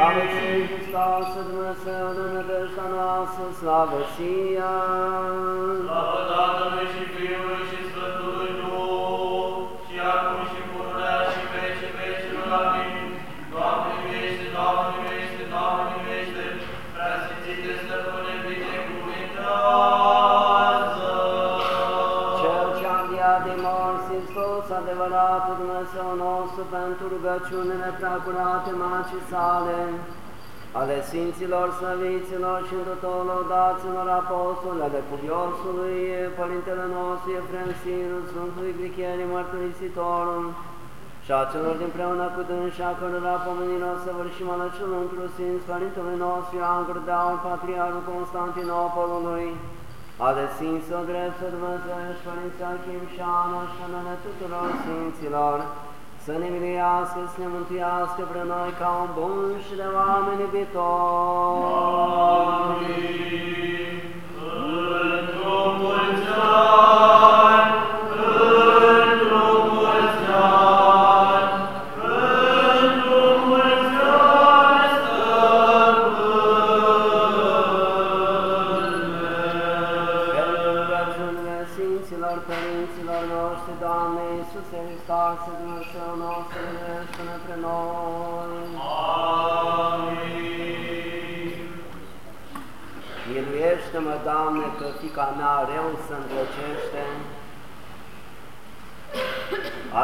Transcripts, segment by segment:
Slavă ție, Hristos, Dumnezeu, Dumnezește noastră, slavă ție! Rugăciunile preacurate Macii sale, ale Sfinților, Slăviților și întotdeauna laudaților apostoli, ale Cuviosului, Părintele nostru, Efrem Sirul, Sfântului Gricherii, Mărturisitorul, și a celor dinpreună cu dânsa, cărora pomenirea să vârșim alăciul într Sfinț, Părintele nostru, Ioan Gurdeaul, Patriarul Constantinopolului, ale Sfinților Dreptă Dumnezeiești, Părinții Achim și Ana și numele tuturor Sfinților, să ne miluiască, să ne mântuiască pre noi ca un bun și de oameni iubitori. Amin. Într-o mulți noi. Amin. Miluiește-mă, Doamne, că fica mea rău să îndrăcește.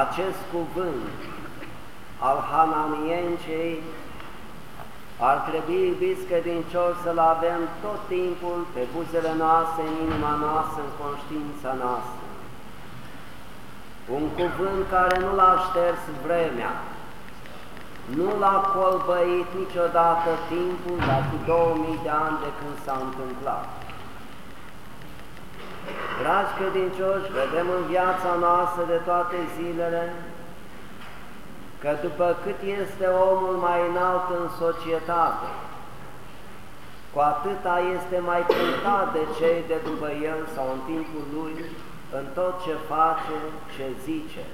Acest cuvânt al Hananienței ar trebui, iubiți credincioși, să-l avem tot timpul pe buzele noastre, în inima noastră, în conștiința noastră. Un cuvânt care nu l-a șters vremea, nu l-a colbăit niciodată timpul, dar cu 2000 de ani de când s-a întâmplat. Dragi credincioși, vedem în viața noastră de toate zilele că după cât este omul mai înalt în societate, cu atâta este mai cântat de cei de după el sau în timpul lui, în tot ce face, ce zice.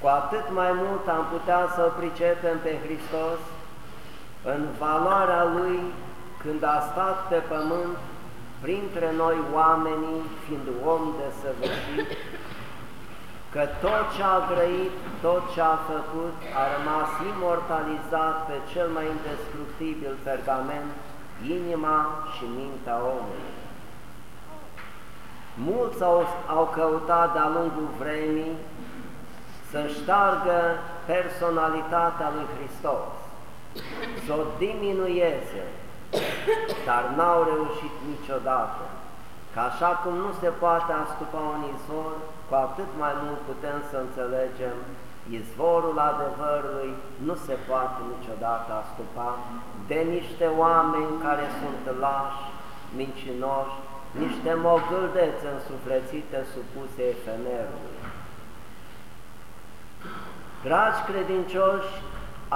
Cu atât mai mult am putea să-L pricepem pe Hristos în valoarea Lui când a stat pe pământ printre noi oamenii, fiind om de săvârșit, că tot ce a grăit, tot ce a făcut, a rămas imortalizat pe cel mai indestructibil pergament, inima și mintea omului. Mulți au, au căutat de-a lungul vremii să ștargă personalitatea lui Hristos, să o diminueze, dar n-au reușit niciodată. Că așa cum nu se poate astupa un izvor, cu atât mai mult putem să înțelegem izvorul adevărului nu se poate niciodată astupa de niște oameni care sunt lași, mincinoși, niște mogâldețe însuflețite supuse efemerului. Dragi credincioși,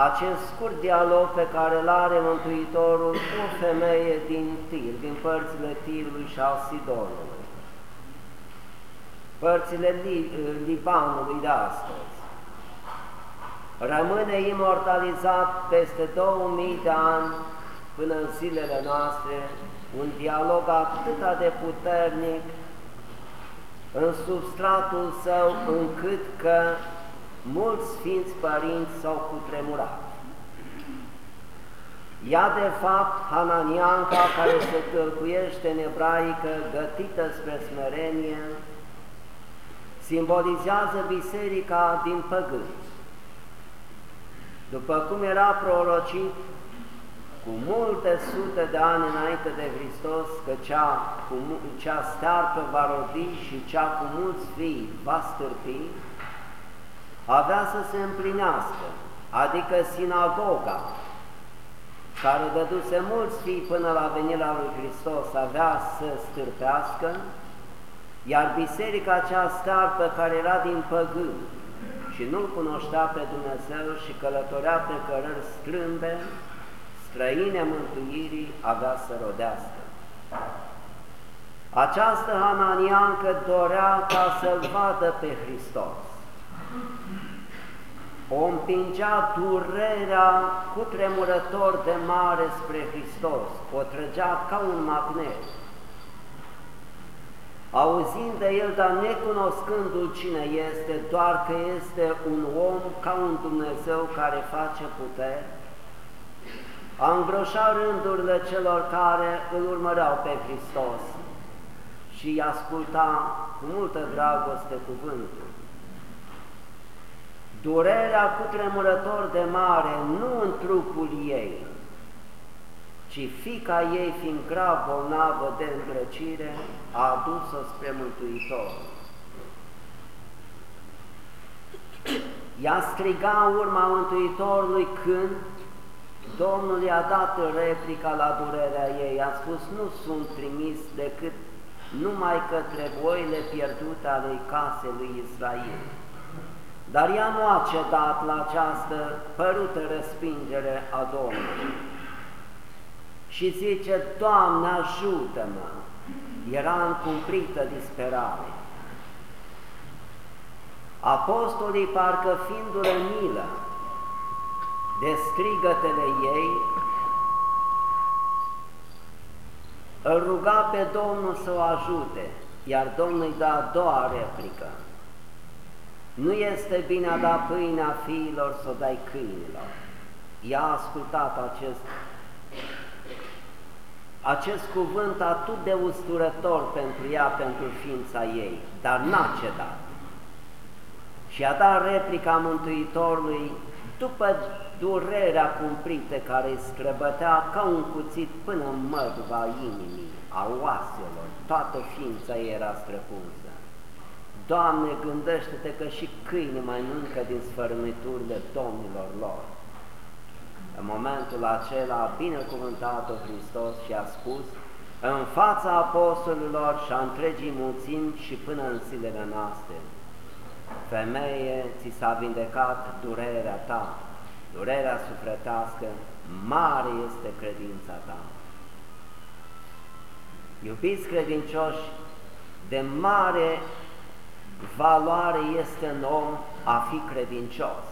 acest scurt dialog pe care îl are Mântuitorul cu o femeie din Tir, din părțile Tirului și al Sidonului, părțile Libanului de astăzi, rămâne imortalizat peste 2000 de ani până în zilele noastre, un dialog atât de puternic în substratul său încât că mulți sfinți părinți s-au cutremurat. Ea, de fapt, Hananianca, care se tâlcuiește în ebraică, gătită spre smerenie, simbolizează biserica din păgâni. După cum era prorocit cu multe sute de ani înainte de Hristos, că cea, cu, cea stearpă va rodi și cea cu mulți fii va stârpi, avea să se împlinească, adică sinagoga, care dăduse mulți fii până la venirea lui Hristos, avea să stârpească, iar biserica cea stearpă care era din păgân și nu-L cunoștea pe Dumnezeu și călătorea pe cărări strâmbe, străine mântuirii, avea să rodească. Această Hananiancă dorea ca să-L vadă pe Hristos. O împingea durerea cu tremurător de mare spre Hristos, o trăgea ca un magnet. Auzind de el, dar necunoscându-l cine este, doar că este un om ca un Dumnezeu care face putere, a îngroșat rândurile celor care îl urmăreau pe Hristos și îi asculta cu multă dragoste cuvântul. Durerea cu tremurător de mare, nu în trupul ei, ci fica ei, fiind grav bolnavă de îngrăcire, a adus-o spre Mântuitor. Ea striga în urma Mântuitorului când Domnul i-a dat replica la durerea ei, a spus, nu sunt trimis decât numai către voile pierdute ale casei lui Israel. Dar ea nu a cedat la această părută respingere a Domnului. Și zice, Doamne, ajută-mă! Era în cumplită disperare. Apostolii, parcă fiindu-le milă de strigătele ei, îl ruga pe Domnul să o ajute, iar Domnul îi da a doua replică. Nu este bine a da pâinea fiilor să o dai câinilor. Ea a ascultat acest, acest cuvânt atât de usturător pentru ea, pentru ființa ei, dar n-a cedat. Și a dat replica Mântuitorului după durerea cumplită care îi străbătea ca un cuțit până în măduva inimii, a oaselor, toată ființa ei era străpunsă. Doamne, gândește-te că și câini mai mâncă din sfărâmiturile domnilor lor. În momentul acela a binecuvântat-o Hristos și a spus, în fața apostolilor și a întregii mulțimi și până în zilele noastre, Femeie, ți s-a vindecat durerea ta, durerea sufletească, mare este credința ta. Iubiți credincioși, de mare valoare este în om a fi credincios.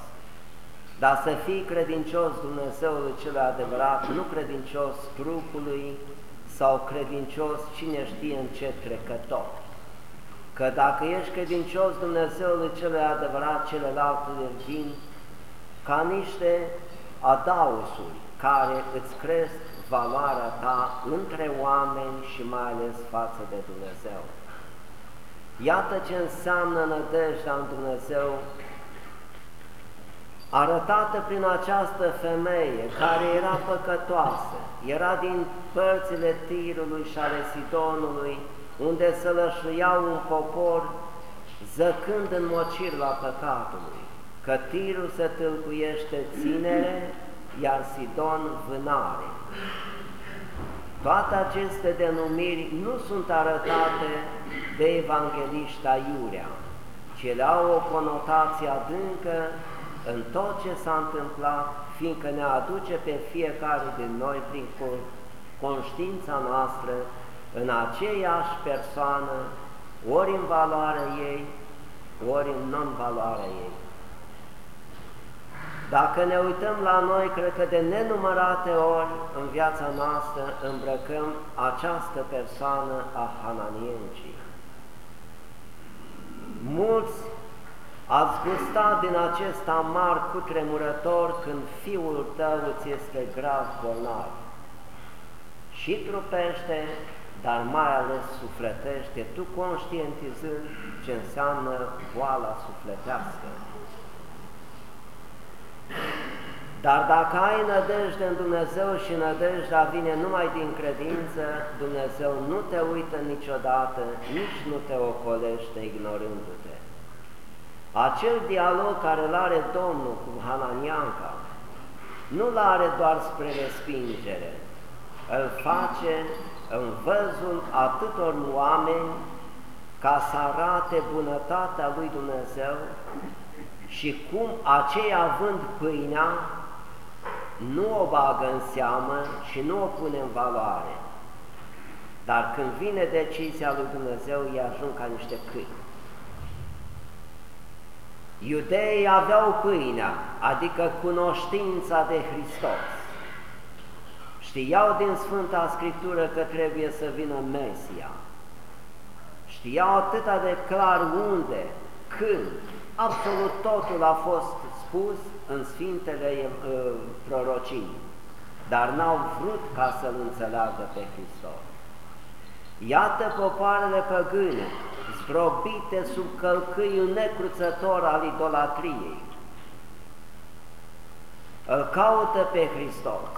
Dar să fii credincios Dumnezeului cel adevărat, nu credincios trupului sau credincios cine știe în ce trecător. Că dacă ești credincios Dumnezeului cel adevărat, celelalte vin ca niște adausuri care îți cresc valoarea ta între oameni și mai ales față de Dumnezeu. Iată ce înseamnă nădejdea în Dumnezeu, arătată prin această femeie care era păcătoasă, era din părțile Tirului și ale Sidonului, unde se lășluiau un popor zăcând în mocir la păcatului că tirul se tâlcuiește ținere, iar Sidon vânare. Toate aceste denumiri nu sunt arătate de evangelișta Iurea, ci ele au o conotație adâncă în tot ce s-a întâmplat, fiindcă ne aduce pe fiecare din noi prin conștiința noastră în aceeași persoană, ori în valoarea ei, ori în non-valoarea ei. Dacă ne uităm la noi, cred că de nenumărate ori în viața noastră îmbrăcăm această persoană a Hananienții. Mulți ați gustat din acest amar cu tremurător când fiul tău îți este grav bolnav. Și trupește, dar mai ales sufletește, tu conștientizând ce înseamnă boala sufletească. Dar dacă ai nădejde în Dumnezeu și nădejdea vine numai din credință, Dumnezeu nu te uită niciodată, nici nu te ocolește ignorându-te. Acel dialog care îl are Domnul cu Hananianca, nu-l are doar spre respingere, îl face în văzul atâtor oameni ca să arate bunătatea lui Dumnezeu și cum aceia având pâinea nu o bagă în seamă și nu o pune în valoare. dar când vine decizia lui Dumnezeu, ei ajung ca niște câini. Iudeii aveau pâinea, adică cunoștința de Hristos. Știau din Sfânta Scriptură că trebuie să vină Mesia. Știau atât de clar unde, când, absolut totul a fost spus în Sfintele uh, prorocii, dar n-au vrut ca să-L înțeleagă pe Hristos. Iată popoarele păgâne, zdrobite sub călcâiul necruțător al idolatriei. Îl caută pe Hristos,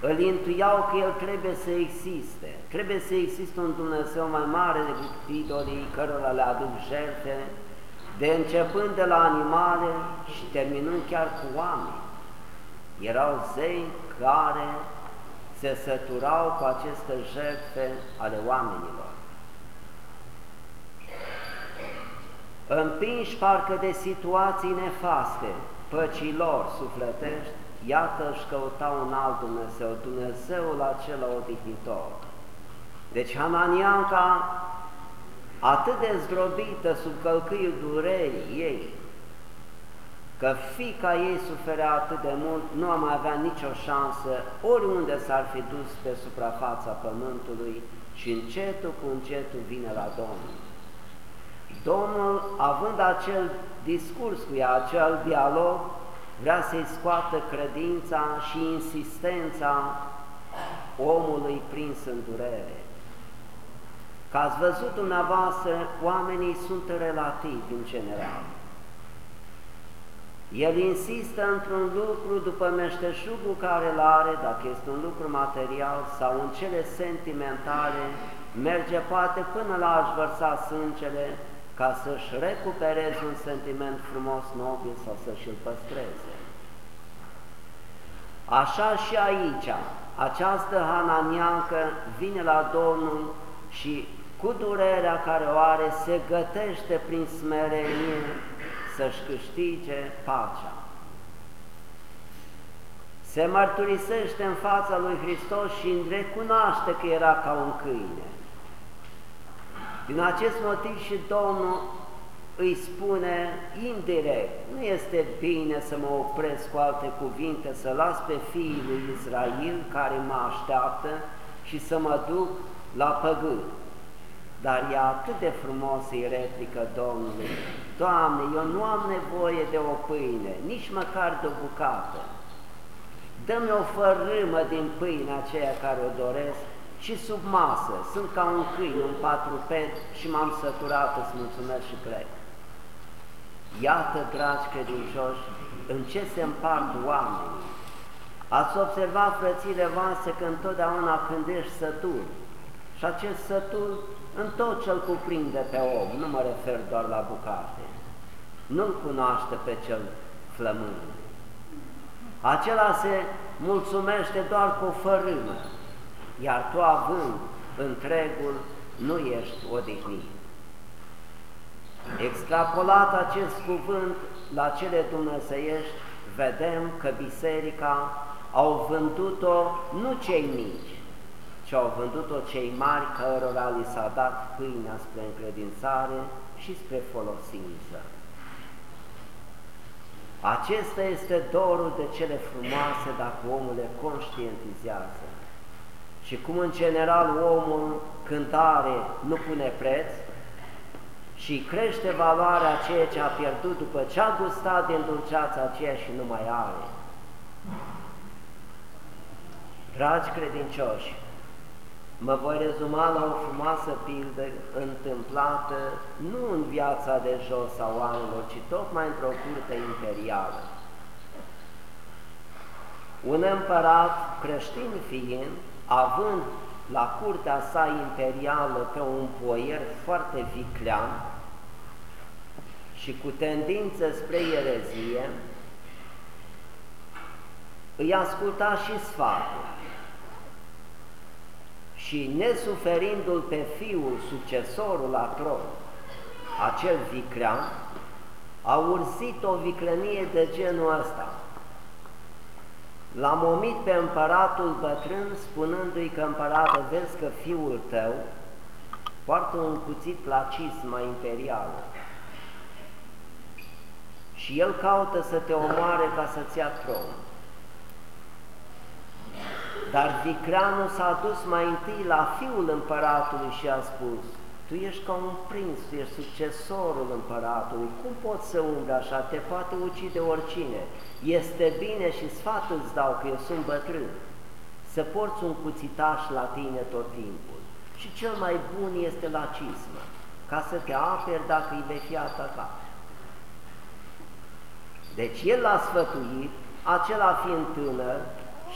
îl intuiau că El trebuie să existe, trebuie să existe un Dumnezeu mai mare decât idolii cărora le aduc jertfe, de începând de la animale și terminând chiar cu oameni. Erau zei care se săturau cu aceste jertfe ale oamenilor. Împinși parcă de situații nefaste, păcii lor sufletești, iată își căutau un alt Dumnezeu, Dumnezeul acela odihnitor. Deci Hananianca, atât de zdrobită sub călcâiul durerii ei, că fica ei suferea atât de mult, nu am avea nicio șansă oriunde s-ar fi dus pe suprafața pământului și încetul cu încetul vine la Domnul. Domnul, având acel discurs cu ea, acel dialog, vrea să-i scoată credința și insistența omului prins în durere. Că ați văzut dumneavoastră, oamenii sunt relativi în general. El insistă într-un lucru după meșteșugul care îl are, dacă este un lucru material sau în cele sentimentale, merge poate până la a-și vărsa sângele ca să-și recupereze un sentiment frumos, nobil sau să-și-l păstreze. Așa și aici, această hananiancă vine la Domnul și cu durerea care o are se gătește prin smerenie să-și câștige pacea. Se mărturisește în fața lui Hristos și recunoaște că era ca un câine. Din acest motiv și Domnul îi spune indirect, nu este bine să mă opresc cu alte cuvinte, să las pe fiii lui Israel care mă așteaptă și să mă duc la păgâni. Dar e atât de frumos îi replică Domnului, Doamne, eu nu am nevoie de o pâine, nici măcar de o bucată. Dă-mi o fărâmă din pâinea aceea care o doresc și sub masă, sunt ca un câine, un patruped și m-am săturat, îți mulțumesc și plec. Iată, dragi credincioși, în ce se împart oamenii. Ați observat, frățile voastre, că întotdeauna când ești sătul, și acest sătul în tot ce-l cuprinde pe om, nu mă refer doar la bucate, nu-l cunoaște pe cel flămând. Acela se mulțumește doar cu o fărâmă, iar tu având întregul, nu ești odihnit. Extrapolat acest cuvânt la cele dumnezeiești, vedem că biserica au vândut-o nu cei mici, ci au vândut-o cei mari cărora li s-a dat pâinea spre încredințare și spre folosință. Acesta este dorul de cele frumoase dacă omul le conștientizează. Și cum în general omul când are nu pune preț și crește valoarea ceea ce a pierdut după ce a gustat din dulceața aceea și nu mai are. Dragi credincioși, Mă voi rezuma la o frumoasă pildă întâmplată nu în viața de jos a oamenilor, ci tocmai într-o curte imperială. Un împărat creștin fiind, având la curtea sa imperială pe un poier foarte viclean și cu tendință spre erezie, îi asculta și sfatul și nesuferindu-l pe fiul succesorul la tron, acel vicrean, a urzit o viclănie de genul ăsta. L-a momit pe împăratul bătrân spunându-i că împărată, vezi că fiul tău poartă un cuțit la cismă imperială și el caută să te omoare ca să-ți ia tron. Dar Vicreanu s-a dus mai întâi la fiul împăratului și a spus, tu ești ca un prinț, tu ești succesorul împăratului, cum poți să umbli așa, te poate ucide oricine. Este bine și sfat îți dau că eu sunt bătrân, să porți un cuțitaș la tine tot timpul. Și cel mai bun este la cismă, ca să te aperi dacă îi vei fi atacat. Deci el l-a sfătuit, acela fiind tânăr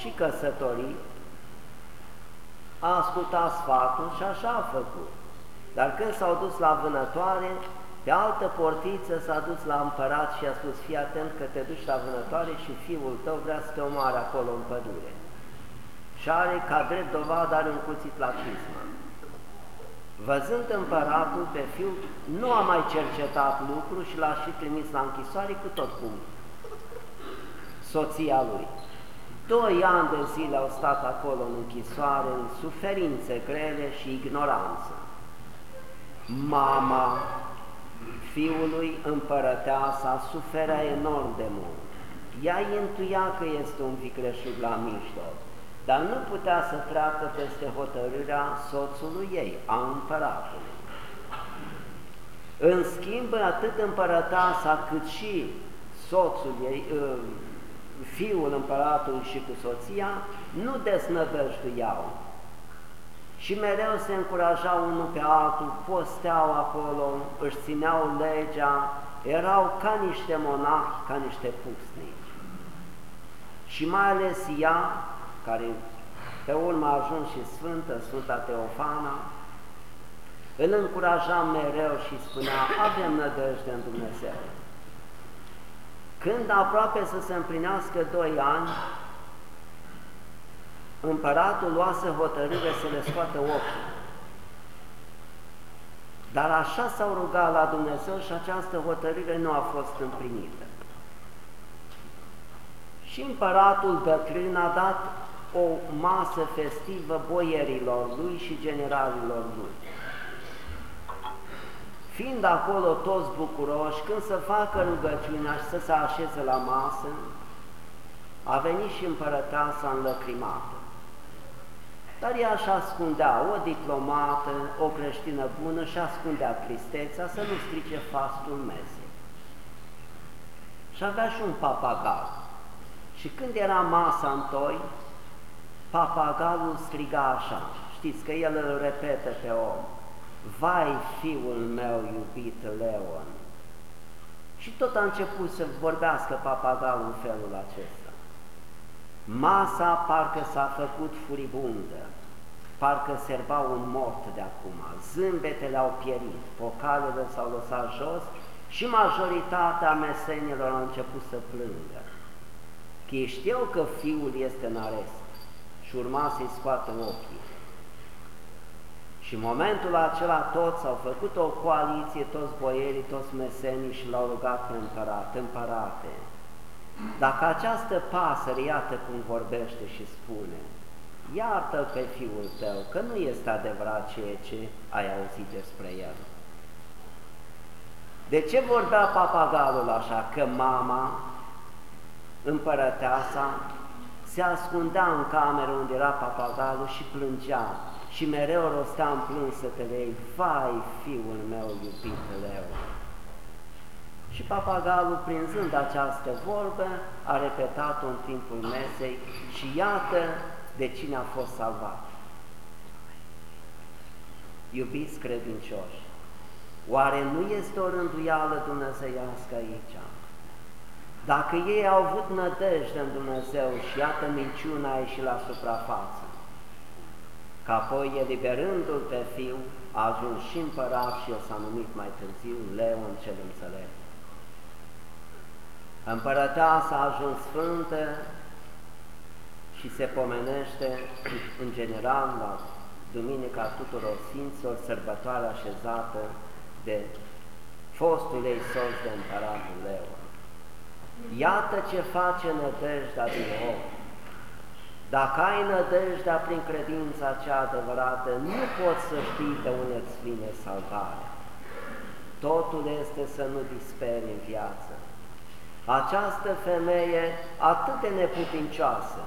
și căsătorit, a ascultat sfatul și așa a făcut. Dar când s-au dus la vânătoare, pe altă portiță s-a dus la împărat și a spus, fii atent că te duci la vânătoare și fiul tău vrea să te omoare acolo în pădure. Și are ca drept dovadă, are un cuțit la cismă. Văzând împăratul pe fiu, nu a mai cercetat lucru și l-a și trimis la închisoare cu tot cum soția lui. Doi ani de zile au stat acolo în închisoare, în suferințe grele și ignoranță. Mama fiului împărăteasa suferea enorm de mult. Ea intuia că este un vicleșug la mijloc, dar nu putea să treacă peste hotărârea soțului ei, a împăratului. În schimb, atât împărăteasa cât și soțul ei, ă, fiul împăratului și cu soția, nu desnădăjduiau și mereu se încurajau unul pe altul, posteau acolo, își țineau legea, erau ca niște monahi, ca niște pusnici. Și mai ales ea, care pe urmă a ajuns și Sfântă, Sfânta Teofana, îl încuraja mereu și spunea, avem nădejde în Dumnezeu. Când aproape să se împlinească doi ani, împăratul luase hotărâre să le scoată ochii. Dar așa s-au rugat la Dumnezeu și această hotărâre nu a fost împlinită. Și împăratul bătrân a dat o masă festivă boierilor lui și generalilor lui. Fiind acolo toți bucuroși, când să facă rugăciunea și să se așeze la masă, a venit și împărăteasa înlăcrimată. Dar ea își ascundea o diplomată, o creștină bună și ascundea tristețea să nu strice fastul mesei. Și avea și un papagal. Și când era masa în toi, papagalul striga așa, știți că el îl repetă pe om, Vai, fiul meu iubit Leon! Și tot a început să vorbească papagalul în felul acesta. Masa parcă s-a făcut furibundă, parcă serba un mort de acum, zâmbetele au pierit, pocalele s-au lăsat jos și majoritatea mesenilor au început să plângă. Că ei știau că fiul este în arest și urma să-i scoată ochii. Și în momentul acela toți au făcut o coaliție, toți boierii, toți mesenii și l-au rugat pe împărat, împărate, dacă această pasăre, iată cum vorbește și spune, iartă pe fiul tău, că nu este adevărat ceea ce ai auzit despre el. De ce vorbea papagalul așa? Că mama, împărăteasa, se ascundea în cameră unde era papagalul și plângea și mereu rostea în plânsetele ei, Vai, fiul meu iubit leu! Și papagalul, prinzând această vorbă, a repetat-o în timpul mesei și iată de cine a fost salvat. Iubiți credincioși, oare nu este o rânduială dumnezeiască aici? Dacă ei au avut nădejde în Dumnezeu și iată minciuna a ieșit la suprafață, că apoi, eliberându-l pe fiu, a ajuns și împărat și el s-a numit mai târziu Leon cel înțelept. Împărăteasa a ajuns sfântă și se pomenește în general la Duminica tuturor Sfinților, sărbătoarea așezată de fostul ei soț de împăratul Leon. Iată ce face nădejdea din om. Dacă ai nădejdea prin credința cea adevărată, nu poți să știi de unde îți vine salvarea. Totul este să nu disperi în viață. Această femeie atât de neputincioasă,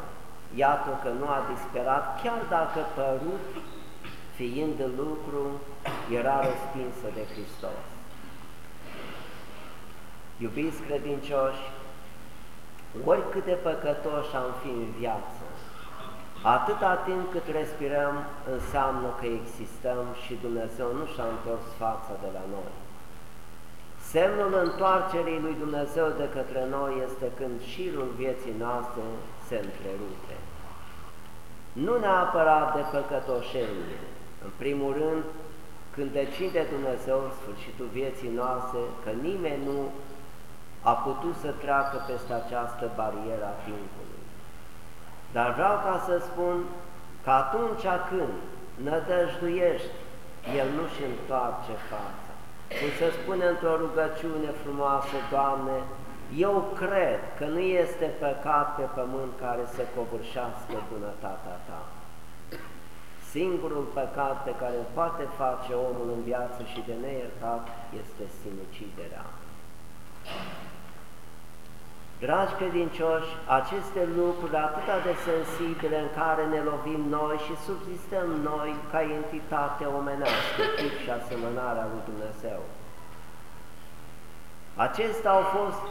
iată că nu a disperat, chiar dacă părut, fiind în lucru, era respinsă de Hristos. Iubiți credincioși, oricât de păcătoși am fi în viață, atâta timp cât respirăm înseamnă că existăm și Dumnezeu nu și-a întors fața de la noi. Semnul întoarcerii lui Dumnezeu de către noi este când șirul vieții noastre se întrerupe. Nu neapărat de păcătoșenie, în primul rând, când decide Dumnezeu sfârșitul vieții noastre, că nimeni nu a putut să treacă peste această barieră a timpului. Dar vreau ca să spun că atunci când nădăjduiești, El nu-și întoarce fața. Cum se spune într-o rugăciune frumoasă, Doamne, eu cred că nu este păcat pe pământ care să covârșească bunătatea Ta. Singurul păcat pe care îl poate face omul în viață și de neiertat este sinuciderea. Dragi credincioși, aceste lucruri atât de sensibile în care ne lovim noi și subzistăm noi ca entitate omenească, tip și asemănarea lui Dumnezeu. Acestea au fost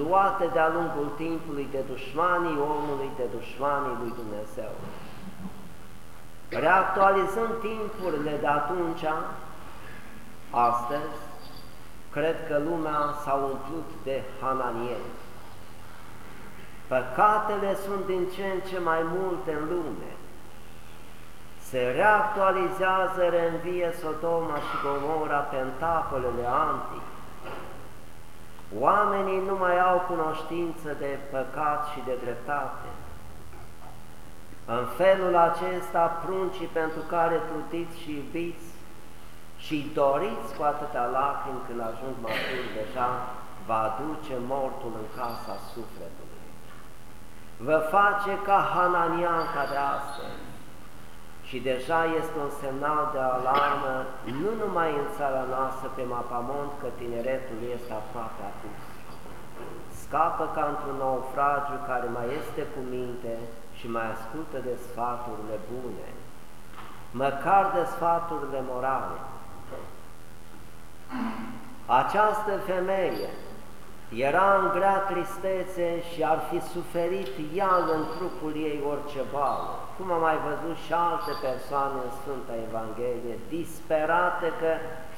luate de-a lungul timpului de dușmanii omului, de dușmanii lui Dumnezeu. Reactualizând timpurile de atunci, astăzi, cred că lumea s-a umplut de hananieni. Păcatele sunt din ce în ce mai multe în lume. Se reactualizează, reînvie Sodoma și Gomora pentapolele antice. Oamenii nu mai au cunoștință de păcat și de dreptate. În felul acesta, pruncii pentru care trutiți și iubiți și doriți cu atâtea lacrimi când ajung maturi deja, va aduce mortul în casa sufletului. Vă face ca Hananianca de astăzi și deja este un semnal de alarmă, nu numai în țara noastră pe mapamont, că tineretul este aproape apus. Scapă ca într-un naufragiu care mai este cu minte și mai ascultă de sfaturile bune, măcar de sfaturile morale. Această femeie era în grea tristețe și ar fi suferit ea în trupul ei orice boală, cum am mai văzut și alte persoane în Sfânta Evanghelie, disperate că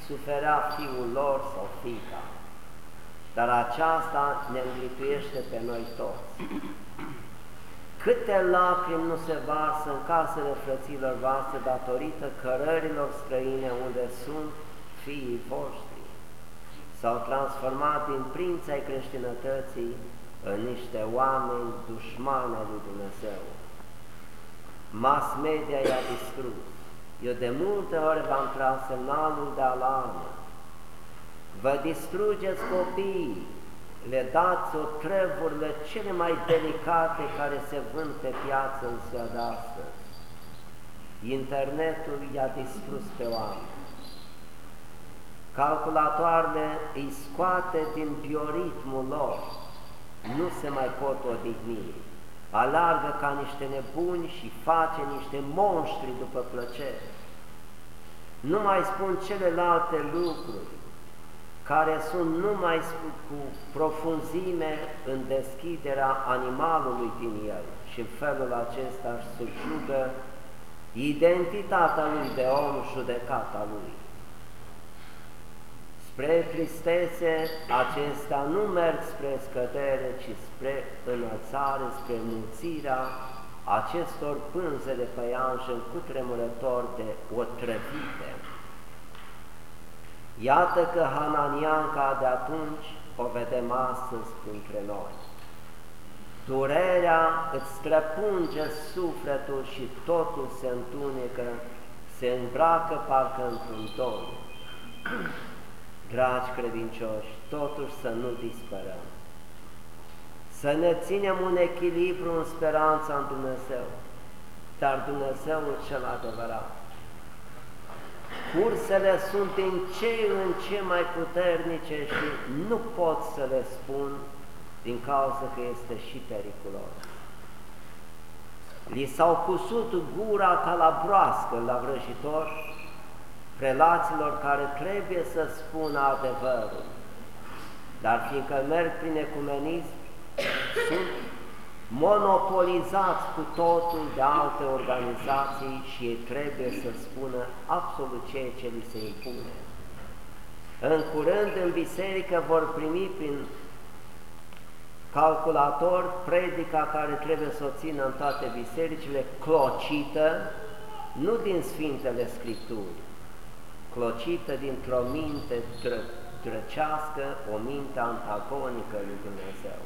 suferea fiul lor sau fica. Dar aceasta ne îngrituiește pe noi toți. Câte lacrimi nu se varsă în casele frăților voastre datorită cărărilor străine unde sunt fiii voștri. S-au transformat din prinți ai creștinătății în niște oameni dușmani al lui Dumnezeu. Mass media i-a distrus. Eu de multe ori v-am tras semnalul de alarmă. Vă distrugeți copiii, le dați o treburile cele mai delicate care se vând pe piață în ziua de astăzi. Internetul i-a distrus pe oameni. Calculatoarele îi scoate din bioritmul lor, nu se mai pot odihni. Alargă ca niște nebuni și face niște monștri după plăcere. Nu mai spun celelalte lucruri care sunt numai cu profunzime în deschiderea animalului din el și în felul acesta își subjugă identitatea lui de om, judecata lui. Spre tristețe, acesta nu merg spre scădere, ci spre înălțare, spre mulțirea acestor pânze de păianjen cu tremurător de otrăvite. Iată că Hananianca de atunci o vedem astăzi printre noi. Durerea îți străpunge sufletul și totul se întunecă, se îmbracă parcă într-un dor. Dragi credincioși, totuși să nu disperăm, să ne ținem un echilibru în speranța în Dumnezeu, dar Dumnezeul cel adevărat. Cursele sunt din ce în ce mai puternice și nu pot să le spun din cauza că este și periculos. Li s-au cusut gura ca la broască la vrăjitor prelaților care trebuie să spună adevărul, dar fiindcă merg prin ecumenism, sunt monopolizați cu totul de alte organizații și ei trebuie să spună absolut ceea ce li se impune. În curând, în biserică vor primi prin calculator predica care trebuie să o țină în toate bisericile, clocită, nu din Sfintele Scripturi, clocită dintr-o minte dră, drăcească, o minte antagonică lui Dumnezeu.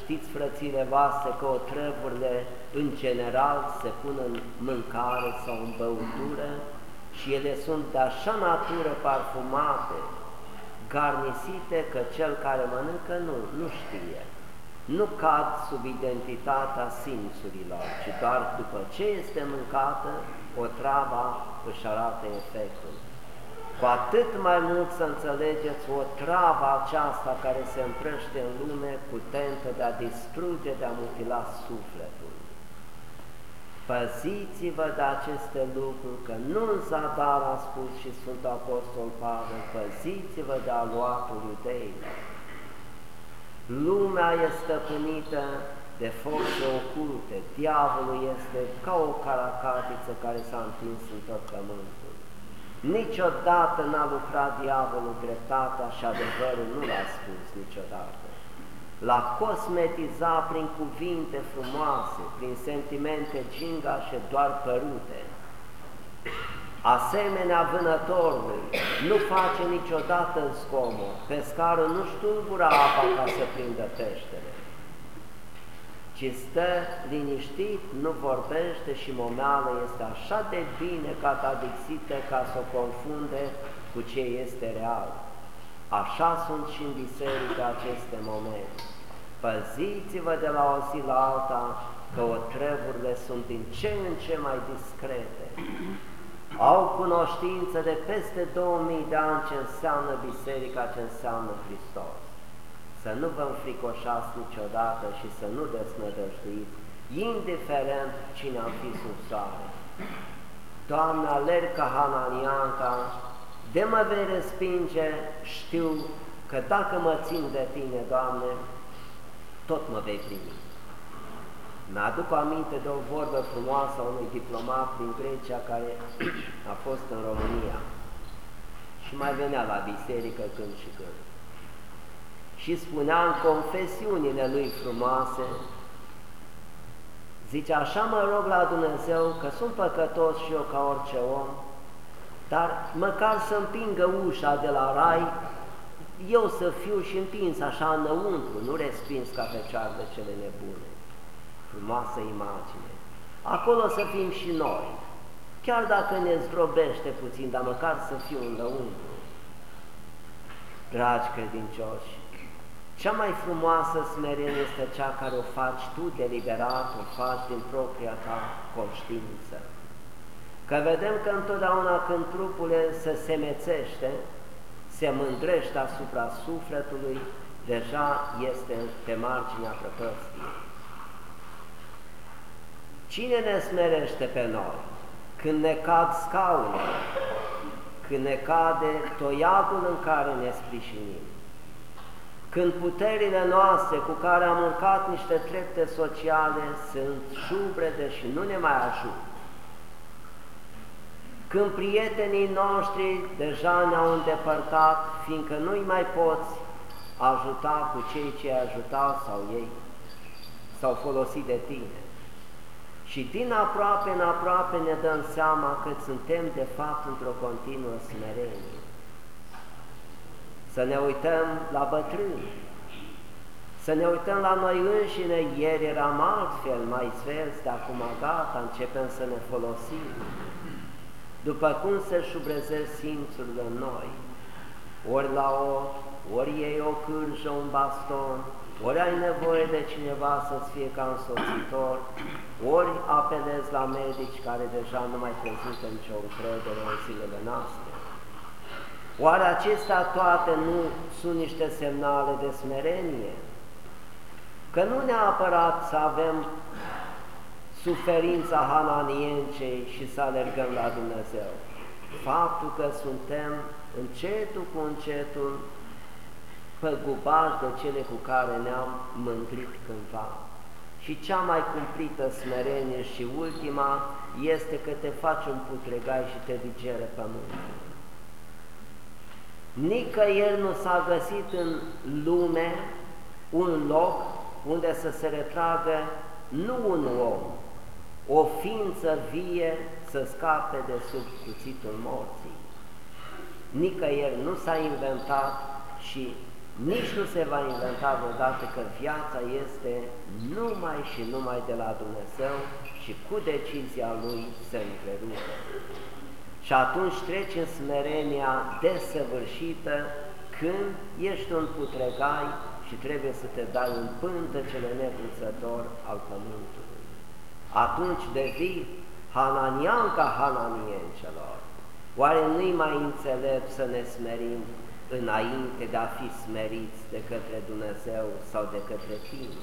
Știți, frățile voastre, că o treburile în general se pun în mâncare sau în băutură și ele sunt de așa natură parfumate, garnisite, că cel care mănâncă nu, nu știe. Nu cad sub identitatea simțurilor, ci doar după ce este mâncată, o trava își arată efectul. Cu atât mai mult să înțelegeți o travă aceasta care se împrăște în lume putentă de a distruge, de a mutila sufletul. Păziți-vă de aceste lucruri, că nu în zadar a spus și Sfântul Apostol Pavel, păziți-vă de aluatul iudeilor. Lumea este stăpânită de forțe oculte, diavolul este ca o caracatiță care s-a întins în tot pământul. Niciodată n-a lucrat diavolul dreptatea și adevărul nu l-a spus niciodată. L-a cosmetiza prin cuvinte frumoase, prin sentimente gingașe doar părute. Asemenea vânătorului, nu face niciodată zgomot, pescarul nu ștulbura apa ca să prindă peștele ci stă liniștit, nu vorbește și momeală este așa de bine catadixită ca să o confunde cu ce este real. Așa sunt și în biserică aceste momente. Păziți-vă de la o zi la alta că otrevurile sunt din ce în ce mai discrete. Au cunoștință de peste 2000 de ani ce înseamnă biserica, ce înseamnă Hristos să nu vă înfricoșați niciodată și să nu desnădăjduiți, indiferent cine am fi sub soare. Doamne, alerg ca Hananianca, de mă vei respinge, știu că dacă mă țin de Tine, Doamne, tot mă vei primi. Mi-aduc aminte de o vorbă frumoasă a unui diplomat din Grecia care a fost în România și mai venea la biserică când și când și spunea în confesiunile lui frumoase, zice, așa mă rog la Dumnezeu că sunt păcătos și eu ca orice om, dar măcar să împingă ușa de la rai, eu să fiu și împins așa înăuntru, nu respins ca pe ceară cele nebune. Frumoasă imagine. Acolo să fim și noi, chiar dacă ne zdrobește puțin, dar măcar să fiu înăuntru. Dragi credincioși, cea mai frumoasă smerenie este cea care o faci tu deliberat, o faci din propria ta conștiință. Că vedem că întotdeauna când trupul se semețește, se mândrește asupra sufletului, deja este pe marginea prăpăstiei. Cine ne smerește pe noi? Când ne cad scaune, când ne cade toiagul în care ne sprijinim, când puterile noastre cu care am urcat niște trepte sociale sunt șubrede și nu ne mai ajută, când prietenii noștri deja ne-au îndepărtat, fiindcă nu-i mai poți ajuta cu cei ce ajutau sau ei s-au folosit de tine. Și din aproape în aproape ne dăm seama că suntem de fapt într-o continuă smerenie. Să ne uităm la bătrâni, să ne uităm la noi înșine, ieri eram altfel, mai sfelți, de acum gata, începem să ne folosim. După cum se șubrezesc simțurile în noi, ori la o ori iei o cârjă, un baston, ori ai nevoie de cineva să-ți fie ca însoțitor, ori apelezi la medici care deja nu mai prezintă nicio încredere în zilele noastre. Oare acestea toate nu sunt niște semnale de smerenie? Că nu neapărat să avem suferința hananienței și să alergăm la Dumnezeu. Faptul că suntem încetul cu încetul păgubați de cele cu care ne-am mândrit cândva. Și cea mai cumplită smerenie și ultima este că te faci un putregai și te digere pământul. Nicăieri nu s-a găsit în lume un loc unde să se retragă nu un om, o ființă vie să scape de sub cuțitul morții. Nicăieri nu s-a inventat și nici nu se va inventa vreodată că viața este numai și numai de la Dumnezeu și cu decizia Lui se întrerupe. Și atunci treci în smerenia desăvârșită când ești un putregai și trebuie să te dai în pântecele nepuțător al pământului. Atunci devii hananian ca hananiencelor. Oare nu-i mai înțelept să ne smerim înainte de a fi smeriți de către Dumnezeu sau de către tine?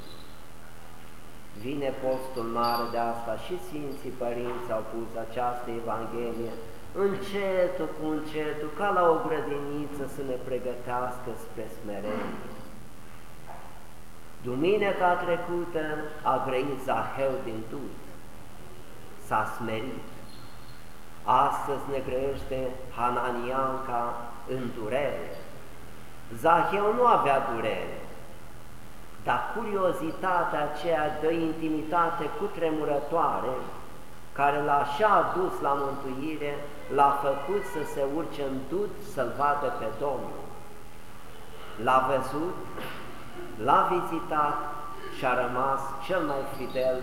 Vine postul mare de asta și Sfinții Părinți au pus această Evanghelie încetul cu încetul, ca la o grădiniță să ne pregătească spre smerenie. Duminica trecută a grăit Zaheu din Dut, s-a smerit. Astăzi ne grăiește Hananianca în durere. Zaheu nu avea durere, dar curiozitatea aceea de intimitate cutremurătoare care l-a așa dus la mântuire, l-a făcut să se urce în dud să-L vadă pe Domnul. L-a văzut, l-a vizitat și a rămas cel mai fidel,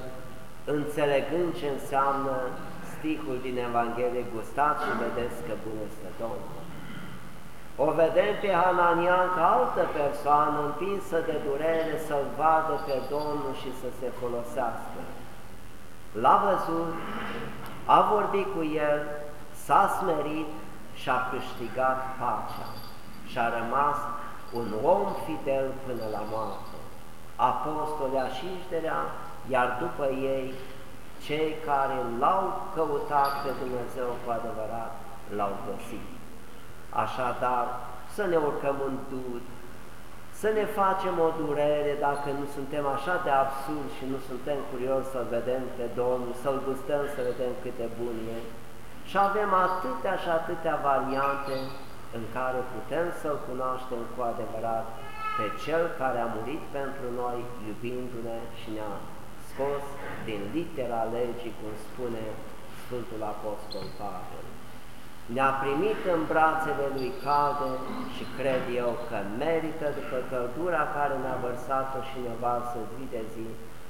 înțelegând ce înseamnă stihul din Evanghelie, gustați și vedeți că bun este Domnul. O vedem pe Hananian ca altă persoană împinsă de durere să-L vadă pe Domnul și să se folosească. L-a văzut, a vorbit cu el, s-a smerit și a câștigat pacea și a rămas un om fidel până la moarte. Apostolii așișterea, iar după ei, cei care l-au căutat pe Dumnezeu cu adevărat, l-au găsit. Așadar, să ne urcăm în dud, să ne facem o durere dacă nu suntem așa de absurdi și nu suntem curioși să vedem pe Domnul, să-L gustăm, să vedem câte bun e. Și avem atâtea și atâtea variante în care putem să-L cunoaștem cu adevărat pe Cel care a murit pentru noi, iubindu-ne și ne-a scos din litera legii, cum spune Sfântul Apostol Pavel ne-a primit în brațele lui calde și cred eu că merită după căldura care ne-a vărsat-o și ne varsă zi de zi,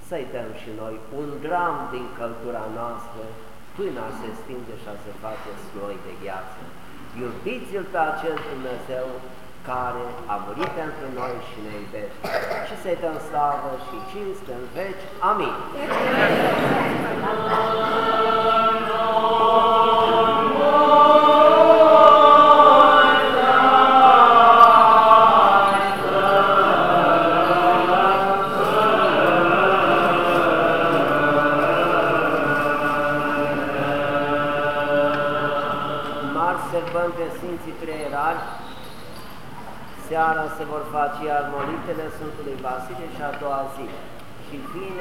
să-i dăm și noi un dram din căldura noastră până a se stinge și a se face sloi de gheață. Iubiți-L pe acel Dumnezeu care a murit pentru noi și ne iubește. Și să-i dăm slavă și cinste în veci. Amin. seara și vineri